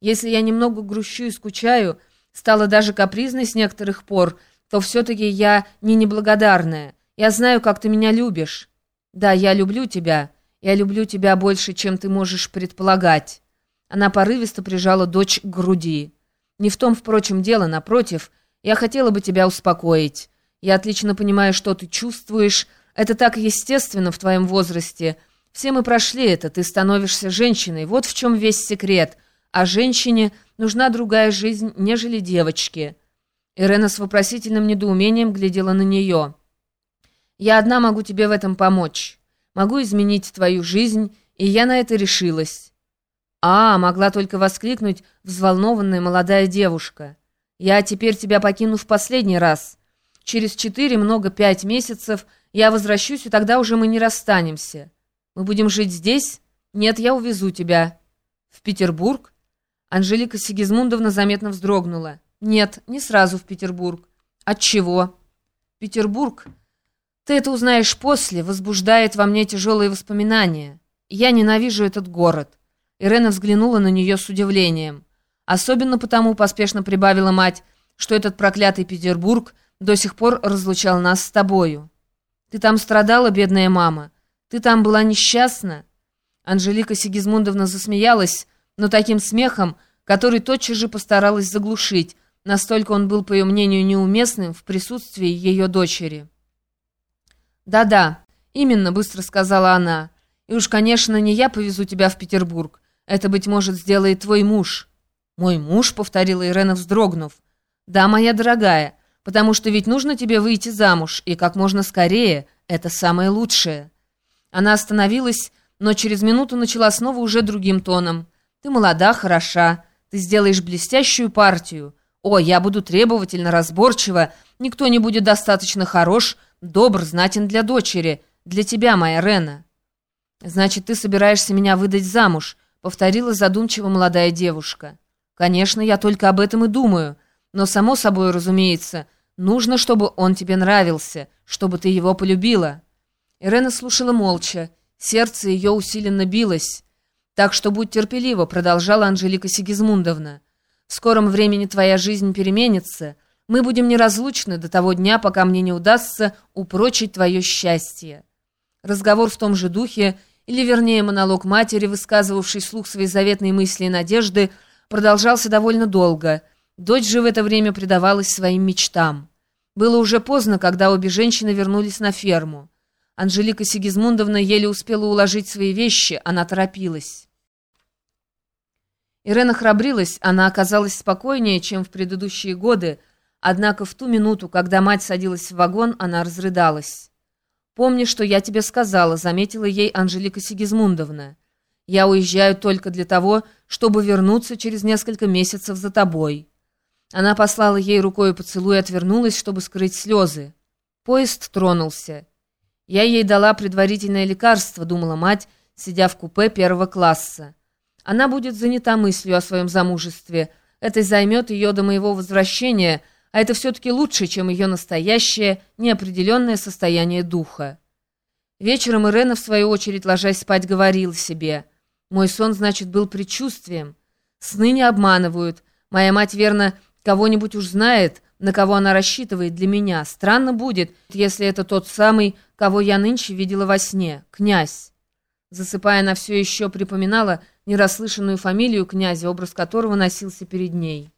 Если я немного грущу и скучаю, стала даже капризной с некоторых пор, то все-таки я не неблагодарная. Я знаю, как ты меня любишь. Да, я люблю тебя. Я люблю тебя больше, чем ты можешь предполагать». Она порывисто прижала дочь к груди. «Не в том, впрочем, дело, напротив. Я хотела бы тебя успокоить. Я отлично понимаю, что ты чувствуешь. Это так естественно в твоем возрасте. Все мы прошли это, ты становишься женщиной. Вот в чем весь секрет. А женщине нужна другая жизнь, нежели девочке». Ирена с вопросительным недоумением глядела на нее. «Я одна могу тебе в этом помочь. Могу изменить твою жизнь, и я на это решилась». «А!» — могла только воскликнуть взволнованная молодая девушка. «Я теперь тебя покину в последний раз. Через четыре, много пять месяцев я возвращусь, и тогда уже мы не расстанемся. Мы будем жить здесь? Нет, я увезу тебя». «В Петербург?» Анжелика Сигизмундовна заметно вздрогнула. «Нет, не сразу в Петербург». «Отчего?» «Петербург ты это узнаешь после, возбуждает во мне тяжелые воспоминания. Я ненавижу этот город». Ирена взглянула на нее с удивлением. «Особенно потому, — поспешно прибавила мать, — что этот проклятый Петербург до сих пор разлучал нас с тобою. Ты там страдала, бедная мама? Ты там была несчастна?» Анжелика Сигизмундовна засмеялась, но таким смехом, который тотчас же постаралась заглушить, настолько он был, по ее мнению, неуместным в присутствии ее дочери. «Да-да, именно», — быстро сказала она. «И уж, конечно, не я повезу тебя в Петербург. Это, быть может, сделает твой муж». «Мой муж?» — повторила Ирена, вздрогнув. «Да, моя дорогая, потому что ведь нужно тебе выйти замуж, и как можно скорее. Это самое лучшее». Она остановилась, но через минуту начала снова уже другим тоном. «Ты молода, хороша. Ты сделаешь блестящую партию. О, я буду требовательно, разборчиво. Никто не будет достаточно хорош, добр, знатен для дочери, для тебя, моя Рена». «Значит, ты собираешься меня выдать замуж», — повторила задумчиво молодая девушка. «Конечно, я только об этом и думаю. Но, само собой, разумеется, нужно, чтобы он тебе нравился, чтобы ты его полюбила». Ирена слушала молча. Сердце ее усиленно билось. «Так что будь терпелива», — продолжала Анжелика Сигизмундовна. «В скором времени твоя жизнь переменится». Мы будем неразлучны до того дня, пока мне не удастся упрочить твое счастье». Разговор в том же духе, или вернее монолог матери, высказывавший слух свои заветные мысли и надежды, продолжался довольно долго. Дочь же в это время предавалась своим мечтам. Было уже поздно, когда обе женщины вернулись на ферму. Анжелика Сигизмундовна еле успела уложить свои вещи, она торопилась. Ирена храбрилась, она оказалась спокойнее, чем в предыдущие годы, Однако в ту минуту, когда мать садилась в вагон, она разрыдалась. «Помни, что я тебе сказала», — заметила ей Анжелика Сигизмундовна. «Я уезжаю только для того, чтобы вернуться через несколько месяцев за тобой». Она послала ей рукой поцелуй и отвернулась, чтобы скрыть слезы. Поезд тронулся. «Я ей дала предварительное лекарство», — думала мать, сидя в купе первого класса. «Она будет занята мыслью о своем замужестве. Это займет ее до моего возвращения», — а это все-таки лучше, чем ее настоящее, неопределенное состояние духа. Вечером Ирена, в свою очередь, ложась спать, говорил себе, «Мой сон, значит, был предчувствием. Сны не обманывают. Моя мать, верно, кого-нибудь уж знает, на кого она рассчитывает для меня. Странно будет, если это тот самый, кого я нынче видела во сне, князь». Засыпая, она все еще припоминала нерасслышанную фамилию князя, образ которого носился перед ней.